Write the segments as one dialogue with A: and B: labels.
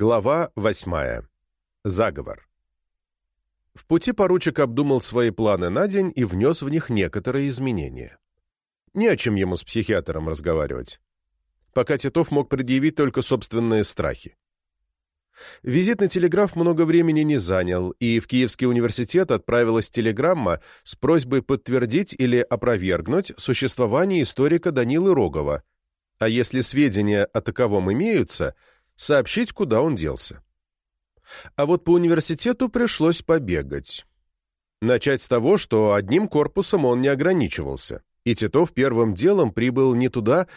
A: Глава восьмая. Заговор. В пути поручик обдумал свои планы на день и внес в них некоторые изменения. Не о чем ему с психиатром разговаривать. Пока Титов мог предъявить только собственные страхи. Визит на телеграф много времени не занял, и в Киевский университет отправилась телеграмма с просьбой подтвердить или опровергнуть существование историка Данилы Рогова, а если сведения о таковом имеются, сообщить, куда он делся. А вот по университету пришлось побегать. Начать с того, что одним корпусом он не ограничивался, и Титов первым делом прибыл не туда,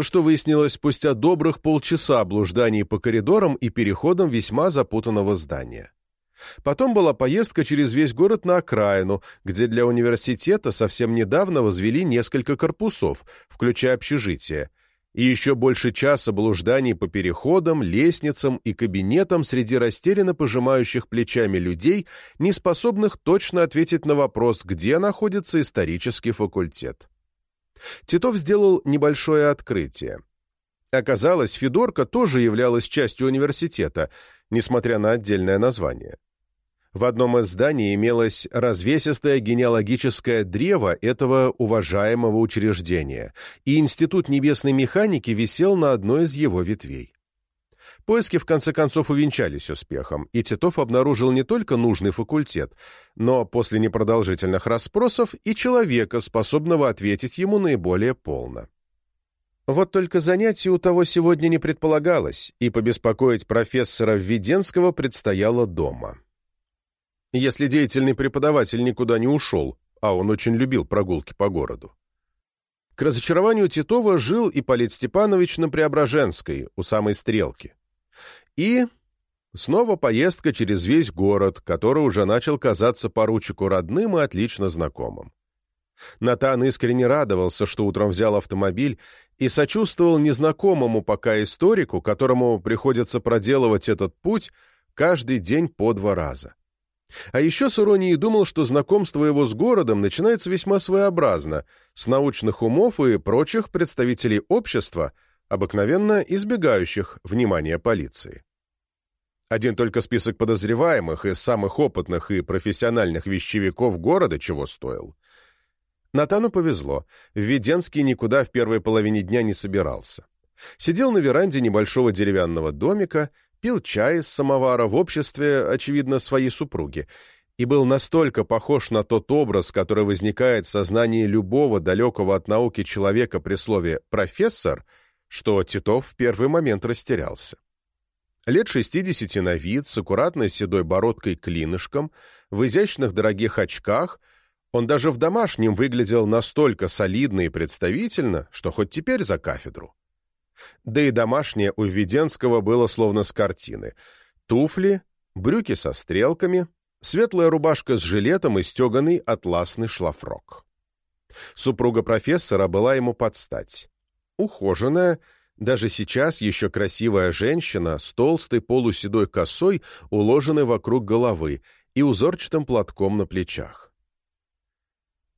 A: что выяснилось спустя добрых полчаса блужданий по коридорам и переходам весьма запутанного здания. Потом была поездка через весь город на окраину, где для университета совсем недавно возвели несколько корпусов, включая общежитие, и еще больше часа блужданий по переходам, лестницам и кабинетам среди растерянно пожимающих плечами людей, не способных точно ответить на вопрос, где находится исторический факультет. Титов сделал небольшое открытие. Оказалось, Федорка тоже являлась частью университета, несмотря на отдельное название. В одном из зданий имелось развесистое генеалогическое древо этого уважаемого учреждения, и Институт небесной механики висел на одной из его ветвей. Поиски в конце концов увенчались успехом, и Титов обнаружил не только нужный факультет, но после непродолжительных расспросов и человека, способного ответить ему наиболее полно. Вот только занятий у того сегодня не предполагалось, и побеспокоить профессора Введенского предстояло дома если деятельный преподаватель никуда не ушел, а он очень любил прогулки по городу. К разочарованию Титова жил Ипполит Степанович на Преображенской, у самой Стрелки. И снова поездка через весь город, который уже начал казаться поручику родным и отлично знакомым. Натан искренне радовался, что утром взял автомобиль, и сочувствовал незнакомому пока историку, которому приходится проделывать этот путь каждый день по два раза. А еще с иронией думал, что знакомство его с городом начинается весьма своеобразно, с научных умов и прочих представителей общества, обыкновенно избегающих внимания полиции. Один только список подозреваемых из самых опытных и профессиональных вещевиков города чего стоил. Натану повезло, Введенский никуда в первой половине дня не собирался. Сидел на веранде небольшого деревянного домика, пил чай из самовара в обществе, очевидно, своей супруги, и был настолько похож на тот образ, который возникает в сознании любого далекого от науки человека при слове «профессор», что Титов в первый момент растерялся. Лет шестидесяти на вид, с аккуратной седой бородкой-клинышком, в изящных дорогих очках, он даже в домашнем выглядел настолько солидно и представительно, что хоть теперь за кафедру. Да и домашнее у Введенского было словно с картины. Туфли, брюки со стрелками, светлая рубашка с жилетом и стеганый атласный шлафрок. Супруга профессора была ему под стать. Ухоженная, даже сейчас еще красивая женщина с толстой полуседой косой, уложенной вокруг головы, и узорчатым платком на плечах.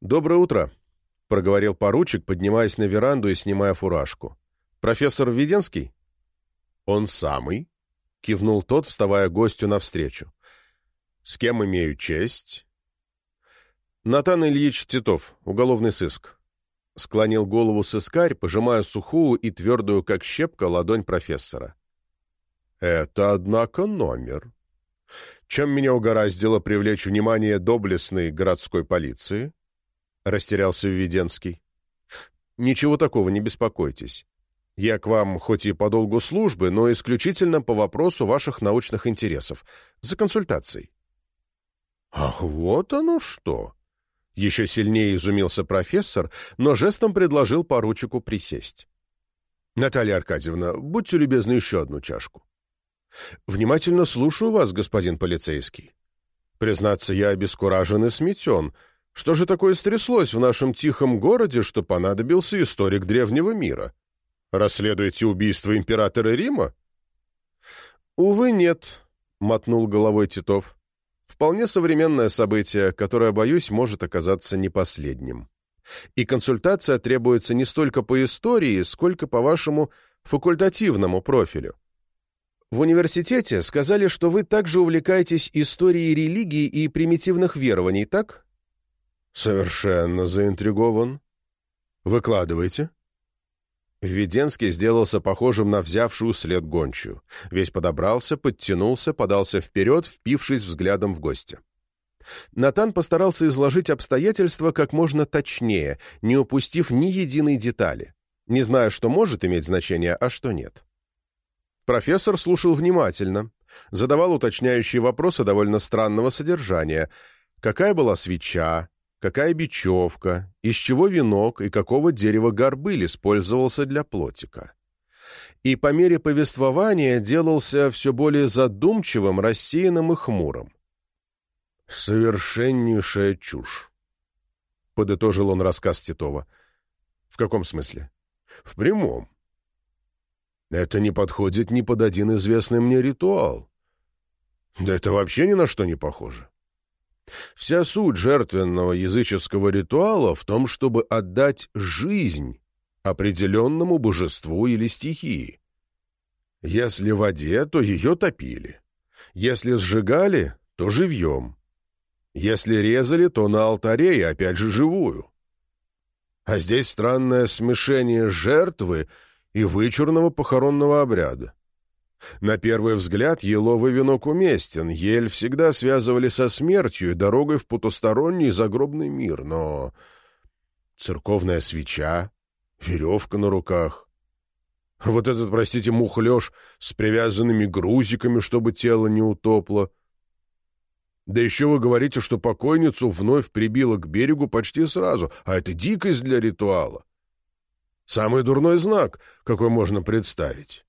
A: «Доброе утро», — проговорил поручик, поднимаясь на веранду и снимая фуражку. «Профессор Введенский?» «Он самый», — кивнул тот, вставая гостю навстречу. «С кем имею честь?» «Натан Ильич Титов, уголовный сыск», — склонил голову сыскарь, пожимая сухую и твердую, как щепка, ладонь профессора. «Это, однако, номер. Чем меня угораздило привлечь внимание доблестной городской полиции?» — растерялся Введенский. «Ничего такого, не беспокойтесь. Я к вам хоть и по долгу службы, но исключительно по вопросу ваших научных интересов. За консультацией». «Ах, вот оно что!» Еще сильнее изумился профессор, но жестом предложил поручику присесть. «Наталья Аркадьевна, будьте любезны еще одну чашку». «Внимательно слушаю вас, господин полицейский. Признаться, я обескуражен и сметен. Что же такое стряслось в нашем тихом городе, что понадобился историк древнего мира?» Расследуете убийство императора Рима? Увы, нет, мотнул головой Титов. Вполне современное событие, которое, боюсь, может оказаться не последним. И консультация требуется не столько по истории, сколько по вашему факультативному профилю. В университете сказали, что вы также увлекаетесь историей религии и примитивных верований, так? Совершенно заинтригован. Выкладывайте. Введенский сделался похожим на взявшую след гончую. Весь подобрался, подтянулся, подался вперед, впившись взглядом в гостя. Натан постарался изложить обстоятельства как можно точнее, не упустив ни единой детали, не зная, что может иметь значение, а что нет. Профессор слушал внимательно, задавал уточняющие вопросы довольно странного содержания. Какая была свеча, какая бечевка, из чего венок и какого дерева горбыль использовался для плотика. И по мере повествования делался все более задумчивым, рассеянным и хмурым. «Совершеннейшая чушь», — подытожил он рассказ Титова. «В каком смысле?» «В прямом. Это не подходит ни под один известный мне ритуал. Да это вообще ни на что не похоже. Вся суть жертвенного языческого ритуала в том, чтобы отдать жизнь определенному божеству или стихии. Если в воде, то ее топили. Если сжигали, то живьем. Если резали, то на алтаре и опять же живую. А здесь странное смешение жертвы и вычурного похоронного обряда. На первый взгляд еловый венок уместен, ель всегда связывали со смертью и дорогой в потусторонний загробный мир, но... Церковная свеча, веревка на руках. Вот этот, простите, мухлёж с привязанными грузиками, чтобы тело не утопло — да еще вы говорите, что покойницу вновь прибило к берегу почти сразу, а это дикость для ритуала. Самый дурной знак, какой можно представить.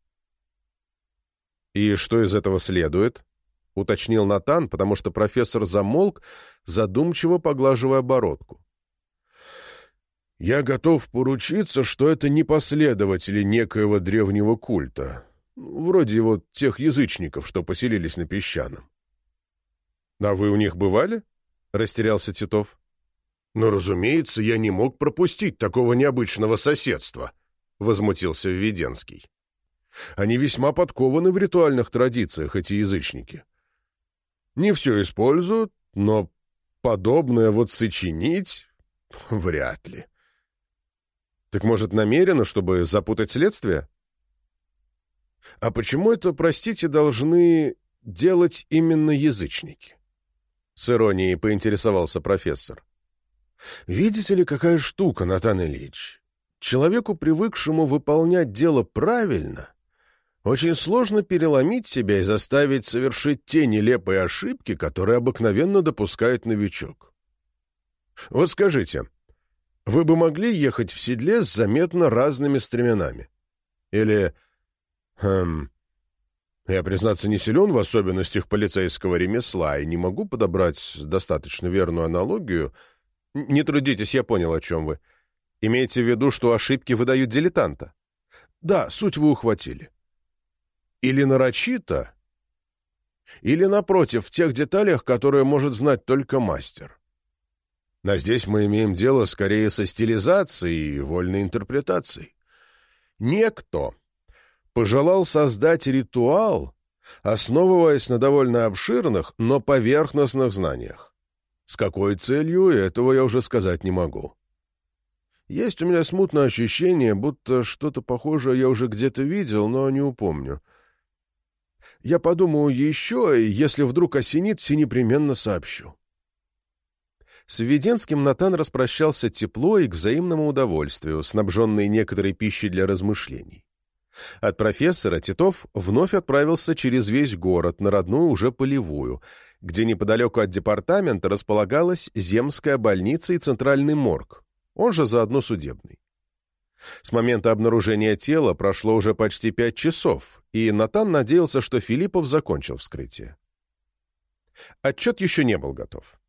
A: «И что из этого следует?» — уточнил Натан, потому что профессор замолк, задумчиво поглаживая бородку. «Я готов поручиться, что это не последователи некоего древнего культа, вроде вот тех язычников, что поселились на песчаном. «А вы у них бывали?» — растерялся Титов. «Ну, разумеется, я не мог пропустить такого необычного соседства», — возмутился Введенский. «Они весьма подкованы в ритуальных традициях, эти язычники. Не все используют, но подобное вот сочинить — вряд ли». «Так, может, намеренно, чтобы запутать следствие?» «А почему это, простите, должны делать именно язычники?» С иронией поинтересовался профессор. «Видите ли, какая штука, Натан Ильич? Человеку, привыкшему выполнять дело правильно, очень сложно переломить себя и заставить совершить те нелепые ошибки, которые обыкновенно допускает новичок. Вот скажите, вы бы могли ехать в седле с заметно разными стременами? Или... Эм, я, признаться, не силен в особенностях полицейского ремесла и не могу подобрать достаточно верную аналогию. Не трудитесь, я понял, о чем вы. Имеете в виду, что ошибки выдают дилетанта? Да, суть вы ухватили. Или нарочито, или, напротив, в тех деталях, которые может знать только мастер. А здесь мы имеем дело скорее со стилизацией и вольной интерпретацией. Некто пожелал создать ритуал, основываясь на довольно обширных, но поверхностных знаниях. С какой целью, этого я уже сказать не могу. Есть у меня смутное ощущение, будто что-то похожее я уже где-то видел, но не упомню. Я подумаю еще, и если вдруг осенит, все непременно сообщу. С Введенским Натан распрощался тепло и к взаимному удовольствию, снабженный некоторой пищей для размышлений. От профессора Титов вновь отправился через весь город на родную уже полевую, где неподалеку от департамента располагалась земская больница и центральный морг, он же заодно судебный. С момента обнаружения тела прошло уже почти пять часов, и Натан надеялся, что Филиппов закончил вскрытие. Отчет еще не был готов.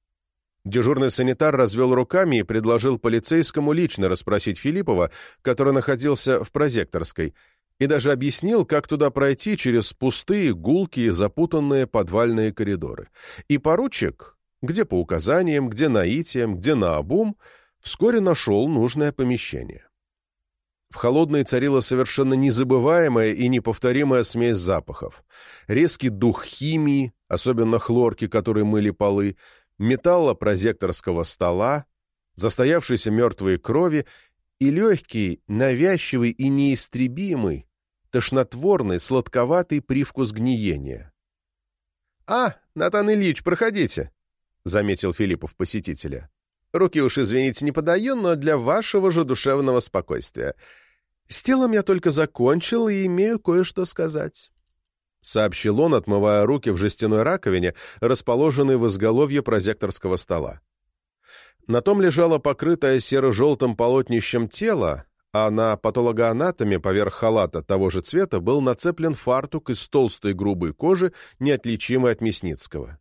A: Дежурный санитар развел руками и предложил полицейскому лично расспросить Филиппова, который находился в прозекторской, и даже объяснил, как туда пройти через пустые, гулкие, запутанные подвальные коридоры. И поручик, где по указаниям, где наитием, где наобум, вскоре нашел нужное помещение. В холодной царила совершенно незабываемая и неповторимая смесь запахов. Резкий дух химии, особенно хлорки, которой мыли полы, металла прозекторского стола, застоявшейся мертвой крови и легкий, навязчивый и неистребимый, тошнотворный, сладковатый привкус гниения. «А, Натан Ильич, проходите», — заметил Филиппов посетителя. «Руки уж, извините, не подаю, но для вашего же душевного спокойствия. С телом я только закончил и имею кое-что сказать». — сообщил он, отмывая руки в жестяной раковине, расположенной в изголовье прозекторского стола. На том лежало покрытое серо-желтым полотнищем тело, а на патологоанатоме поверх халата того же цвета был нацеплен фартук из толстой грубой кожи, неотличимый от мясницкого.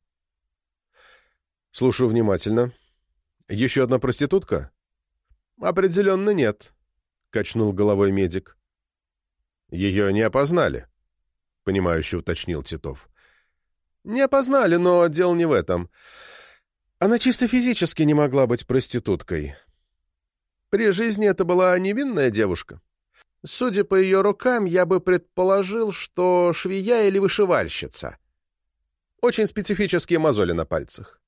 A: «Слушаю внимательно. Еще одна проститутка?» «Определенно нет», — качнул головой медик. «Ее не опознали», — понимающе уточнил Титов. «Не опознали, но дело не в этом. Она чисто физически не могла быть проституткой. При жизни это была невинная девушка. Судя по ее рукам, я бы предположил, что швея или вышивальщица. Очень специфические мозоли на пальцах.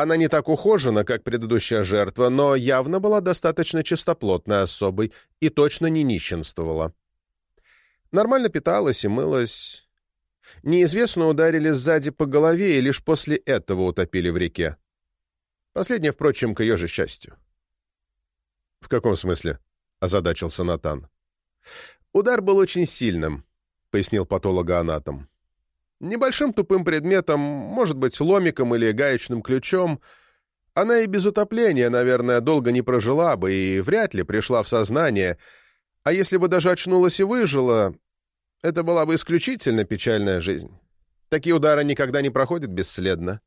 A: Она не так ухожена, как предыдущая жертва, но явно была достаточно чистоплотной особой и точно не нищенствовала. Нормально питалась и мылась. Неизвестно ударили сзади по голове и лишь после этого утопили в реке. Последнее, впрочем, к ее же счастью. — В каком смысле? — озадачился Натан. — Удар был очень сильным, — пояснил патологоанатом. Небольшим тупым предметом, может быть, ломиком или гаечным ключом. Она и без утопления, наверное, долго не прожила бы и вряд ли пришла в сознание. А если бы даже очнулась и выжила, это была бы исключительно печальная жизнь. Такие удары никогда не проходят бесследно.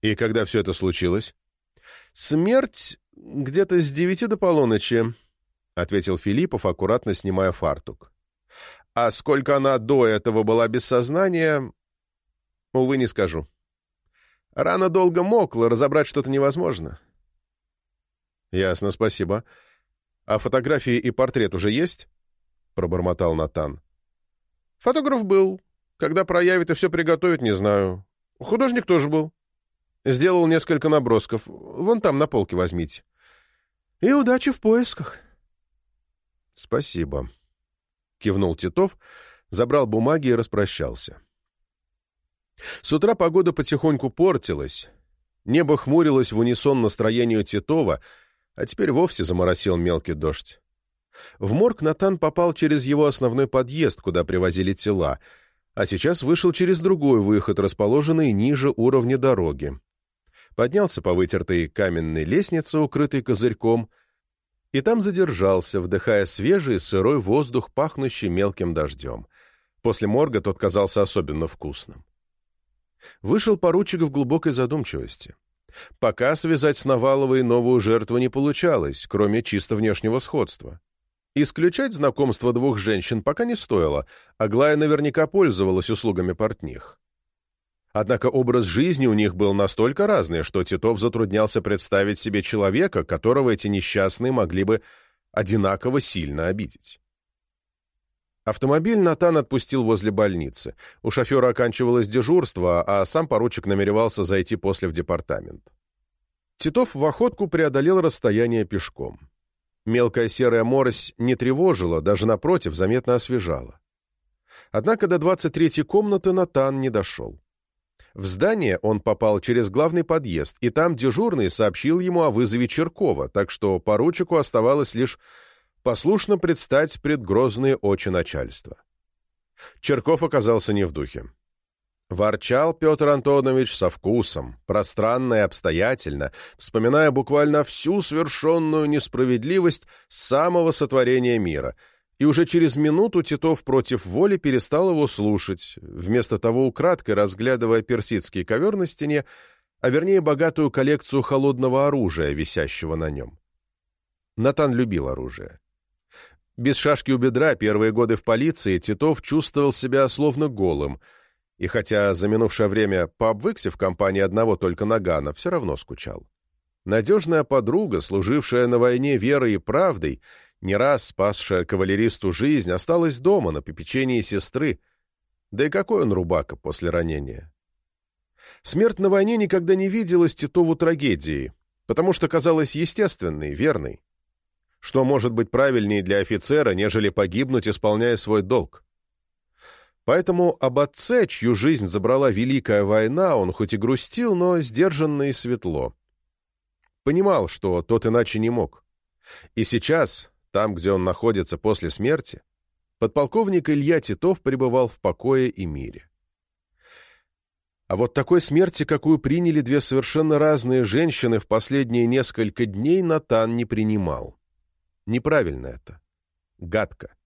A: И когда все это случилось? Смерть где-то с девяти до полуночи, — ответил Филиппов, аккуратно снимая фартук. А сколько она до этого была без сознания, увы, не скажу. Рана долго мокла, разобрать что-то невозможно. Ясно, спасибо. А фотографии и портрет уже есть? Пробормотал Натан. Фотограф был. Когда проявит и все приготовит, не знаю. Художник тоже был. Сделал несколько набросков. Вон там на полке возьмите. И удачи в поисках. Спасибо. Кивнул Титов, забрал бумаги и распрощался. С утра погода потихоньку портилась. Небо хмурилось в унисон настроению Титова, а теперь вовсе заморосил мелкий дождь. В морг Натан попал через его основной подъезд, куда привозили тела, а сейчас вышел через другой выход, расположенный ниже уровня дороги. Поднялся по вытертой каменной лестнице, укрытой козырьком, и там задержался, вдыхая свежий сырой воздух, пахнущий мелким дождем. После морга тот казался особенно вкусным. Вышел поручик в глубокой задумчивости. Пока связать с Наваловой новую жертву не получалось, кроме чисто внешнего сходства. Исключать знакомство двух женщин пока не стоило, Аглая наверняка пользовалась услугами портних. Однако образ жизни у них был настолько разный, что Титов затруднялся представить себе человека, которого эти несчастные могли бы одинаково сильно обидеть. Автомобиль Натан отпустил возле больницы. У шофера оканчивалось дежурство, а сам поручик намеревался зайти после в департамент. Титов в охотку преодолел расстояние пешком. Мелкая серая морось не тревожила, даже напротив, заметно освежала. Однако до 23-й комнаты Натан не дошел. В здание он попал через главный подъезд, и там дежурный сообщил ему о вызове Черкова, так что поручику оставалось лишь послушно предстать пред грозные очи начальства. Черков оказался не в духе. Ворчал Петр Антонович со вкусом, пространно и обстоятельно, вспоминая буквально всю свершенную несправедливость самого сотворения мира, и уже через минуту Титов против воли перестал его слушать, вместо того украдкой разглядывая персидский ковер на стене, а вернее богатую коллекцию холодного оружия, висящего на нем. Натан любил оружие. Без шашки у бедра первые годы в полиции Титов чувствовал себя словно голым — и хотя за минувшее время пообвыкся в компании одного только Нагана, все равно скучал. Надежная подруга, служившая на войне верой и правдой, не раз спасшая кавалеристу жизнь, осталась дома на попечении сестры. Да и какой он рубака после ранения? Смерть на войне никогда не виделась Титову трагедией, потому что казалась естественной, верной. Что может быть правильнее для офицера, нежели погибнуть, исполняя свой долг? Поэтому об отце, чью жизнь забрала Великая война, он хоть и грустил, но сдержанно и светло. Понимал, что тот иначе не мог. И сейчас, там, где он находится после смерти, подполковник Илья Титов пребывал в покое и мире. А вот такой смерти, какую приняли две совершенно разные женщины в последние несколько дней, Натан не принимал. Неправильно это. Гадко.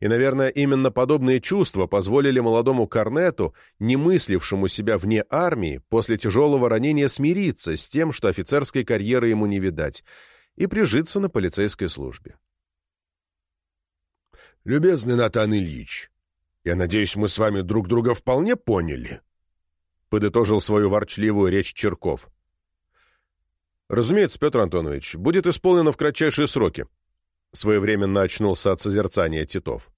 A: И, наверное, именно подобные чувства позволили молодому корнету, не мыслившему себя вне армии, после тяжелого ранения смириться с тем, что офицерской карьеры ему не видать, и прижиться на полицейской службе.
B: «Любезный Натан Ильич, я надеюсь, мы с вами друг друга вполне поняли», — подытожил свою ворчливую речь Черков.
A: «Разумеется, Петр Антонович, будет исполнено в кратчайшие сроки», Своевременно очнулся от созерцания Титов.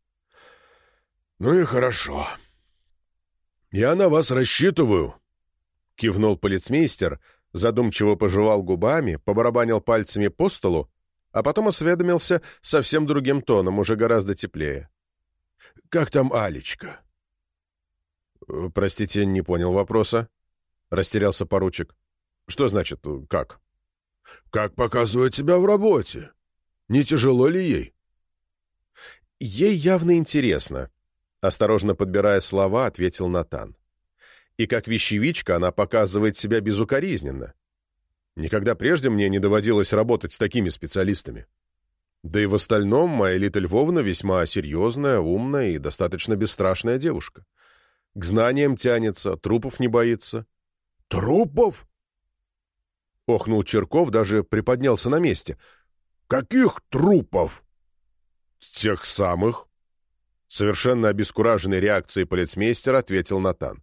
B: «Ну и хорошо. Я на вас рассчитываю», — кивнул полицмейстер, задумчиво пожевал губами, побарабанил пальцами по столу, а потом осведомился совсем другим тоном, уже гораздо теплее. «Как там Алечка?»
A: «Простите, не понял вопроса», — растерялся поручик. «Что значит «как»?»
B: «Как показывает себя в работе?» Не тяжело ли ей?
A: Ей явно интересно, осторожно подбирая слова, ответил Натан. И как вещевичка она показывает себя безукоризненно. Никогда прежде мне не доводилось работать с такими специалистами. Да и в остальном моя Лита Львовна весьма серьезная, умная и достаточно бесстрашная девушка. К знаниям тянется, трупов не боится.
B: «Трупов?»
A: Охнул Черков, даже приподнялся на месте —
B: «Каких трупов?»
A: «Тех самых». Совершенно обескураженной реакцией полицмейстера ответил Натан.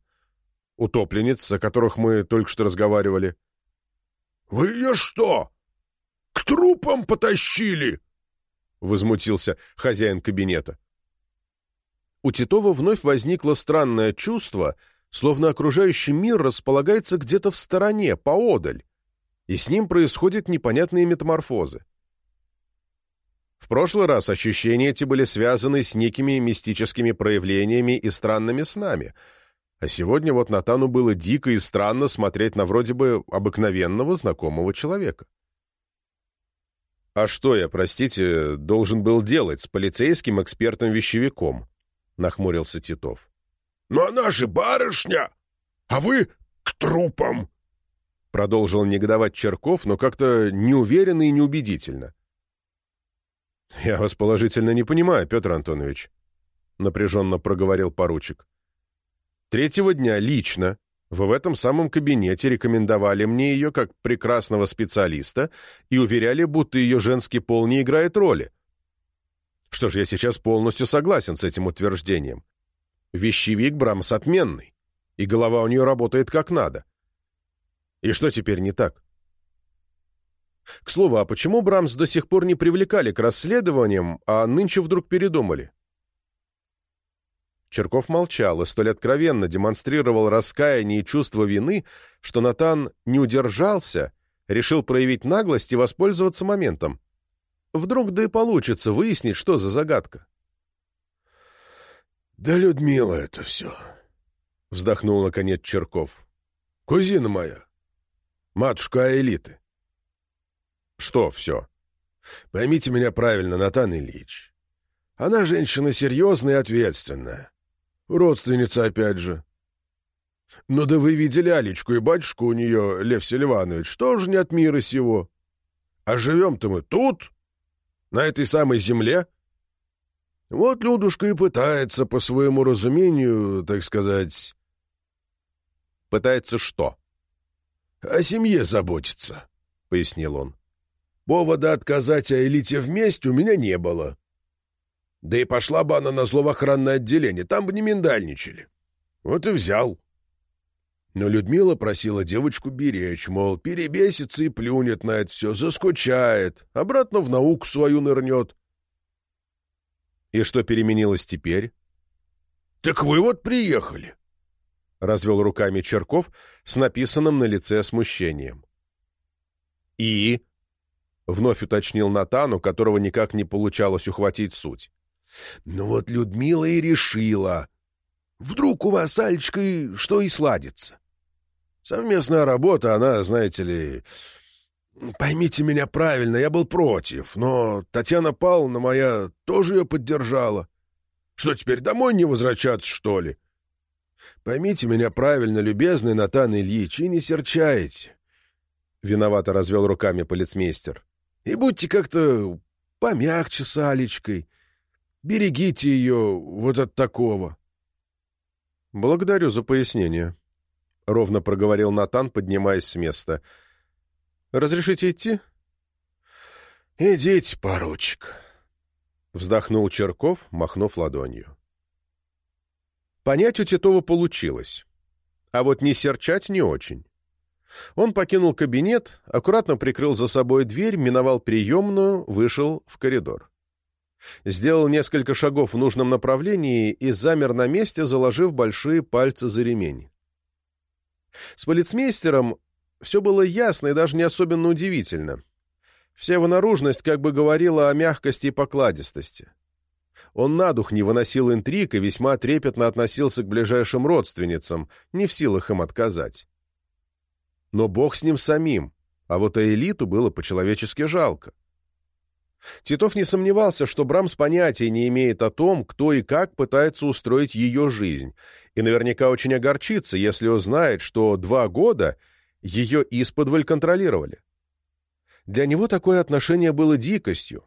A: «Утопленниц, о которых мы только что разговаривали».
B: «Вы ее что, к трупам потащили?»
A: Возмутился хозяин кабинета. У Титова вновь возникло странное чувство, словно окружающий мир располагается где-то в стороне, поодаль, и с ним происходят непонятные метаморфозы. В прошлый раз ощущения эти были связаны с некими мистическими проявлениями и странными снами, а сегодня вот Натану было дико и странно смотреть на вроде бы обыкновенного знакомого человека. «А что я, простите, должен был делать с полицейским экспертом-вещевиком?» — нахмурился Титов.
B: «Но она же барышня! А вы к трупам!»
A: Продолжил негодовать Черков, но как-то неуверенно и неубедительно. «Я вас положительно не понимаю, Петр Антонович», — напряженно проговорил поручик. «Третьего дня лично вы в этом самом кабинете рекомендовали мне ее как прекрасного специалиста и уверяли, будто ее женский пол не играет роли. Что ж, я сейчас полностью согласен с этим утверждением. Вещевик Брамс отменный, и голова у нее работает как надо. И что теперь не так?» К слову, а почему Брамс до сих пор не привлекали к расследованиям, а нынче вдруг передумали? Черков молчал и столь откровенно демонстрировал раскаяние и чувство вины, что Натан не удержался, решил проявить наглость и воспользоваться моментом. Вдруг да и получится выяснить, что за загадка.
B: «Да Людмила это все», — вздохнул наконец Черков. «Кузина моя, матушка элиты.
A: Что все?
B: Поймите меня правильно, Натан Ильич. Она женщина серьезная и ответственная. Родственница, опять же. Ну да вы видели Алечку и батюшку у нее, Лев Селиванович, тоже не от мира сего. А живем-то мы тут, на этой самой земле. Вот Людушка и пытается по своему разумению, так сказать...
A: Пытается что?
B: О семье заботиться, — пояснил он. Повода отказать о элите вместе у меня не было. Да и пошла бы она на зло в охранное отделение, там бы не миндальничали. Вот и взял. Но Людмила просила девочку беречь, мол, перебесится и плюнет на это все, заскучает, обратно в науку свою нырнет.
A: И что переменилось теперь?
B: — Так вы вот приехали.
A: — развел руками Черков с написанным на лице смущением. — И? — вновь уточнил Натану, которого никак не получалось ухватить суть.
B: — Ну вот Людмила и решила. Вдруг у вас с Алечкой что и сладится. Совместная работа, она, знаете ли... Поймите меня правильно, я был против, но Татьяна Павловна моя тоже ее поддержала. Что, теперь домой не возвращаться, что ли? Поймите меня правильно, любезный Натан Ильич, и не серчайте.
A: Виновато развел руками полицмейстер.
B: И будьте как-то помягче с Алечкой. Берегите ее вот от такого.
A: Благодарю за пояснение. — ровно проговорил Натан, поднимаясь с места. «Разрешите идти?»
B: «Идите, поручик», —
A: вздохнул Черков, махнув ладонью. Понять у Титова получилось, а вот не серчать не очень. Он покинул кабинет, аккуратно прикрыл за собой дверь, миновал приемную, вышел в коридор. Сделал несколько шагов в нужном направлении и замер на месте, заложив большие пальцы за ремень. С полицмейстером все было ясно и даже не особенно удивительно. Вся его наружность как бы говорила о мягкости и покладистости. Он на дух не выносил интриг и весьма трепетно относился к ближайшим родственницам, не в силах им отказать. Но бог с ним самим, а вот элиту было по-человечески жалко. Титов не сомневался, что Брамс понятия не имеет о том, кто и как пытается устроить ее жизнь, и наверняка очень огорчится, если узнает, что два года ее исподволь контролировали. Для него такое отношение было дикостью.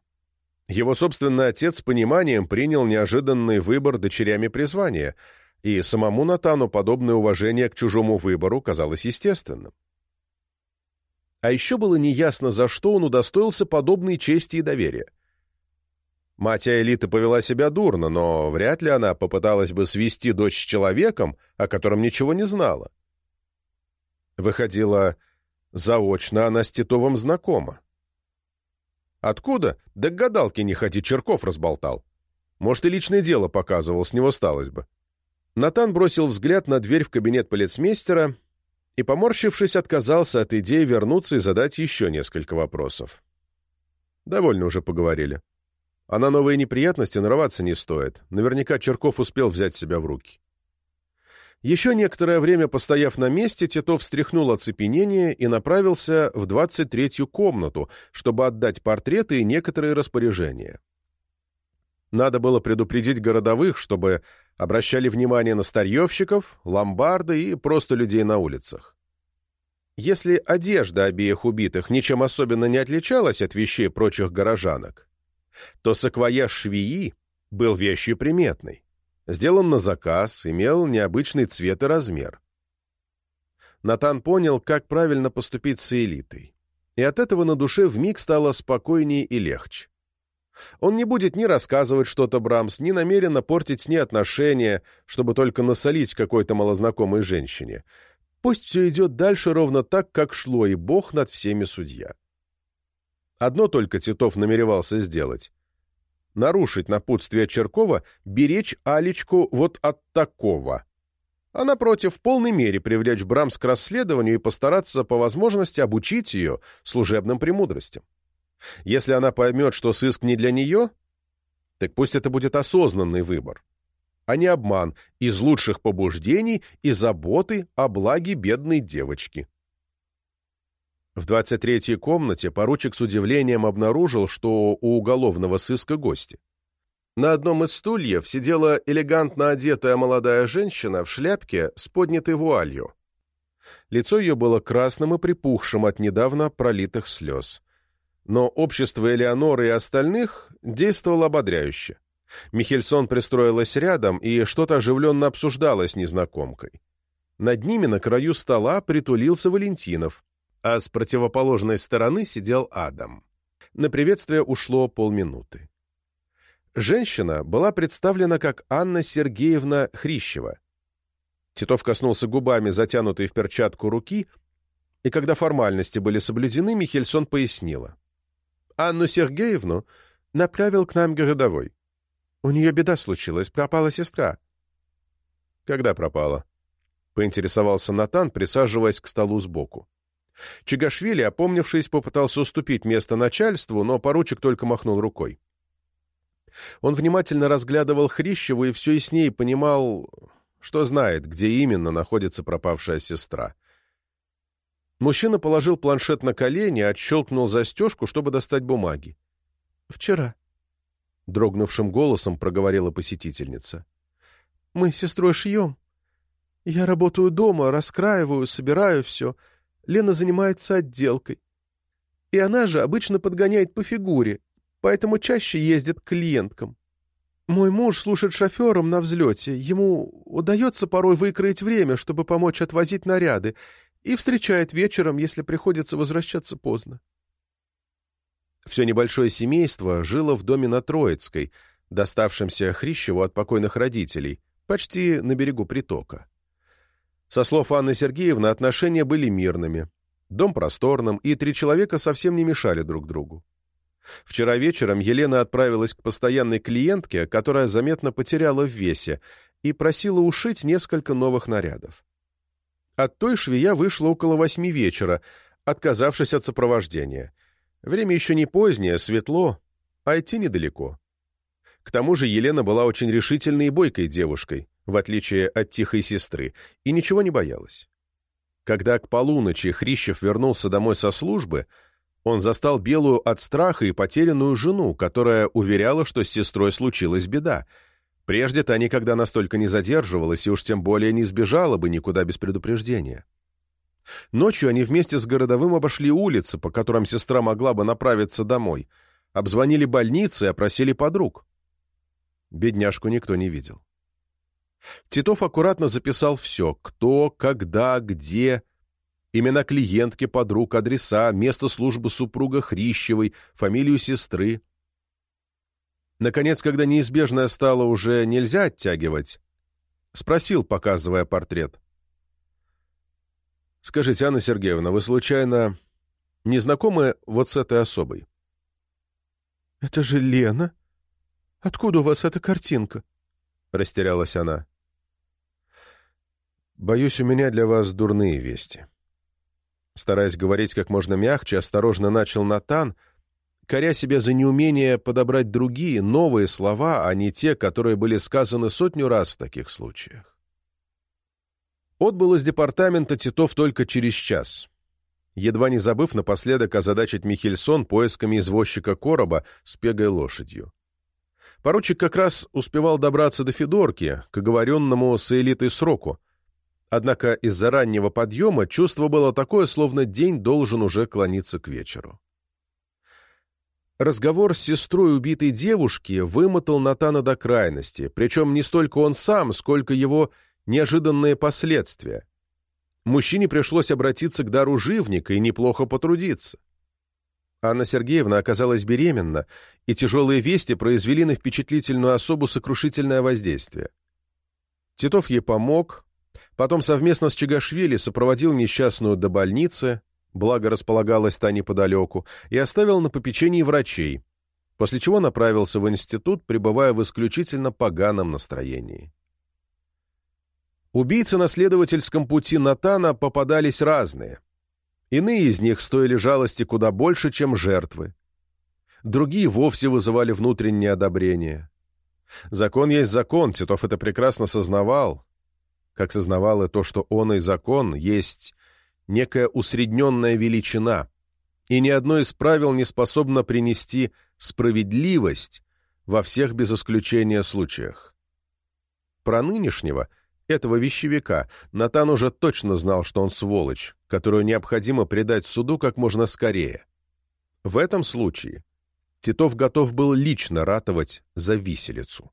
A: Его собственный отец с пониманием принял неожиданный выбор дочерями призвания, и самому Натану подобное уважение к чужому выбору казалось естественным. А еще было неясно, за что он удостоился подобной чести и доверия. Мать Аэлиты повела себя дурно, но вряд ли она попыталась бы свести дочь с человеком, о котором ничего не знала. Выходила, заочно она с Титовым знакома. Откуда? Да к гадалке не ходи, Черков разболтал. Может, и личное дело показывал, с него сталось бы. Натан бросил взгляд на дверь в кабинет полицмейстера и, поморщившись, отказался от идеи вернуться и задать еще несколько вопросов. Довольно уже поговорили. А на новые неприятности нарываться не стоит. Наверняка Черков успел взять себя в руки. Еще некоторое время постояв на месте, Титов встряхнул оцепенение и направился в 23-ю комнату, чтобы отдать портреты и некоторые распоряжения. Надо было предупредить городовых, чтобы обращали внимание на старьевщиков, ломбарды и просто людей на улицах. Если одежда обеих убитых ничем особенно не отличалась от вещей прочих горожанок, то саквояж швеи был вещью приметной. Сделан на заказ, имел необычный цвет и размер. Натан понял, как правильно поступить с элитой. И от этого на душе вмиг стало спокойнее и легче. Он не будет ни рассказывать что-то Брамс, ни намеренно портить с ней отношения, чтобы только насолить какой-то малознакомой женщине. Пусть все идет дальше ровно так, как шло, и Бог над всеми судья. Одно только Титов намеревался сделать — нарушить напутствие Черкова, беречь Алечку вот от такого. А напротив, в полной мере привлечь Брамс к расследованию и постараться по возможности обучить ее служебным премудростям. Если она поймет, что сыск не для нее, так пусть это будет осознанный выбор, а не обман из лучших побуждений и заботы о благе бедной девочки. В 23-й комнате поручик с удивлением обнаружил, что у уголовного сыска гости. На одном из стульев сидела элегантно одетая молодая женщина в шляпке с поднятой вуалью. Лицо ее было красным и припухшим от недавно пролитых слез но общество Элеоноры и остальных действовало ободряюще. Михельсон пристроилась рядом и что-то оживленно обсуждала с незнакомкой. Над ними на краю стола притулился Валентинов, а с противоположной стороны сидел Адам. На приветствие ушло полминуты. Женщина была представлена как Анна Сергеевна Хрищева. Титов коснулся губами затянутой в перчатку руки, и когда формальности были соблюдены, Михельсон пояснила. «Анну Сергеевну направил к нам городовой. У нее беда случилась, пропала сестра». «Когда пропала?» — поинтересовался Натан, присаживаясь к столу сбоку. Чигашвили, опомнившись, попытался уступить место начальству, но поручик только махнул рукой. Он внимательно разглядывал Хрищеву и все яснее понимал, что знает, где именно находится пропавшая сестра. Мужчина положил планшет на колени, отщелкнул застежку, чтобы достать бумаги. «Вчера», — дрогнувшим голосом проговорила посетительница. «Мы с сестрой шьем. Я работаю дома, раскраиваю, собираю все. Лена занимается отделкой. И она же обычно подгоняет по фигуре, поэтому чаще ездит к клиенткам. Мой муж слушает шофером на взлете. Ему удается порой выкроить время, чтобы помочь отвозить наряды, и встречает вечером, если приходится возвращаться поздно. Все небольшое семейство жило в доме на Троицкой, доставшемся Хрищеву от покойных родителей, почти на берегу притока. Со слов Анны Сергеевны, отношения были мирными, дом просторным, и три человека совсем не мешали друг другу. Вчера вечером Елена отправилась к постоянной клиентке, которая заметно потеряла в весе, и просила ушить несколько новых нарядов. От той швея вышла около восьми вечера, отказавшись от сопровождения. Время еще не позднее, светло, а идти недалеко. К тому же Елена была очень решительной и бойкой девушкой, в отличие от тихой сестры, и ничего не боялась. Когда к полуночи Хрищев вернулся домой со службы, он застал белую от страха и потерянную жену, которая уверяла, что с сестрой случилась беда. Прежде та никогда настолько не задерживалась и уж тем более не сбежала бы никуда без предупреждения. Ночью они вместе с городовым обошли улицы, по которым сестра могла бы направиться домой, обзвонили больницы и опросили подруг. Бедняжку никто не видел. Титов аккуратно записал все — кто, когда, где, имена клиентки, подруг, адреса, место службы супруга Хрищевой, фамилию сестры. Наконец, когда неизбежное стало уже нельзя оттягивать, спросил, показывая портрет. «Скажите, Анна Сергеевна, вы случайно не знакомы вот с этой особой?»
C: «Это же Лена. Откуда у вас эта картинка?»
A: — растерялась она. «Боюсь, у меня для вас дурные вести». Стараясь говорить как можно мягче, осторожно начал Натан, коря себя за неумение подобрать другие, новые слова, а не те, которые были сказаны сотню раз в таких случаях. Отбыл из департамента Титов только через час, едва не забыв напоследок озадачить Михельсон поисками извозчика короба с пегой лошадью. Поручик как раз успевал добраться до Федорки, к оговоренному с элитой сроку, Однако из-за раннего подъема чувство было такое, словно день должен уже клониться к вечеру. Разговор с сестрой убитой девушки вымотал Натана до крайности, причем не столько он сам, сколько его неожиданные последствия. Мужчине пришлось обратиться к дару живника и неплохо потрудиться. Анна Сергеевна оказалась беременна, и тяжелые вести произвели на впечатлительную особу сокрушительное воздействие. Титов ей помог, Потом совместно с Чагашвили сопроводил несчастную до больницы, благо располагалась та неподалеку, и оставил на попечении врачей, после чего направился в институт, пребывая в исключительно поганом настроении. Убийцы на следовательском пути Натана попадались разные. Иные из них стоили жалости куда больше, чем жертвы. Другие вовсе вызывали внутреннее одобрение. Закон есть закон, Титов это прекрасно сознавал, как сознавало то, что он и закон есть некая усредненная величина, и ни одно из правил не способно принести справедливость во всех без исключения случаях. Про нынешнего, этого вещевика, Натан уже точно знал, что он сволочь, которую необходимо предать суду как можно скорее. В этом случае Титов готов был лично ратовать за виселицу.